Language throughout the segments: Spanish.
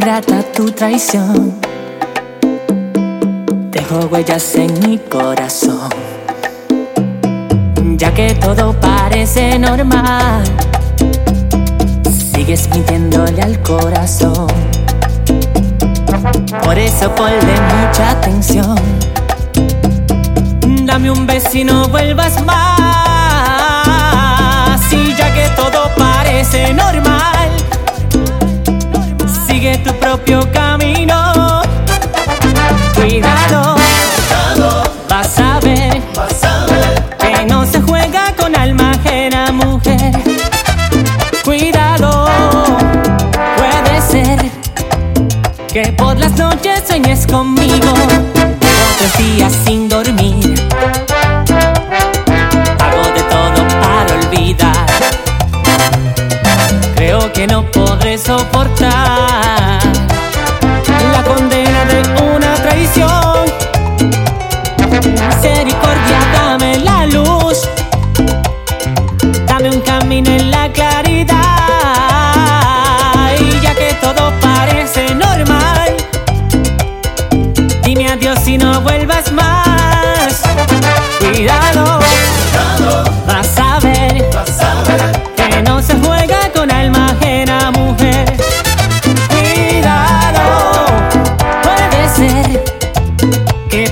grata tu traición. Dejo huellas en mi corazón. Ya que todo parece normal, sigues mintiéndole al corazón. Por eso ponle mucha atención. Dame un beso y no vuelvas más. Propio camino. Cuidado, vas a ver que no se juega con alma ajena, mujer. Cuidado, puede ser que por las noches sueñes conmigo, otros días sin dormir. Podré soportar la condena de una traición. Misericordia, dame la luz. Dame un camino en la claridad. Y ya que todo parece normal, dime adiós y no vuelvas más.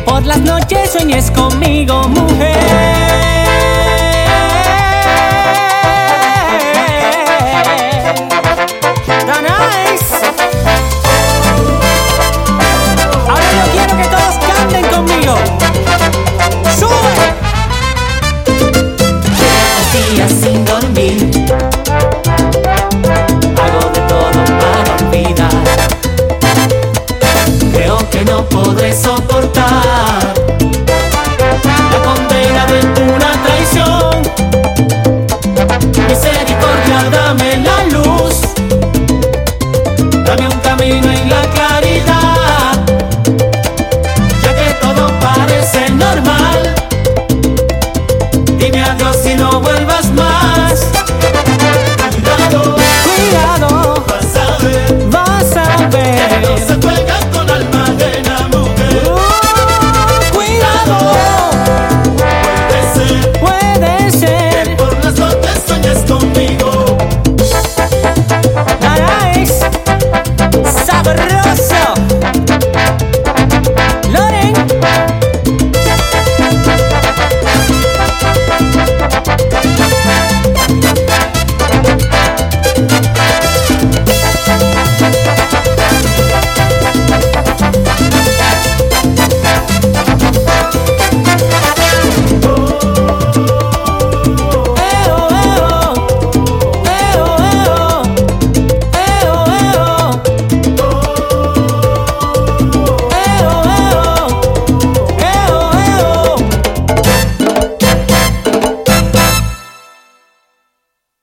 Por las noches sueñes conmigo.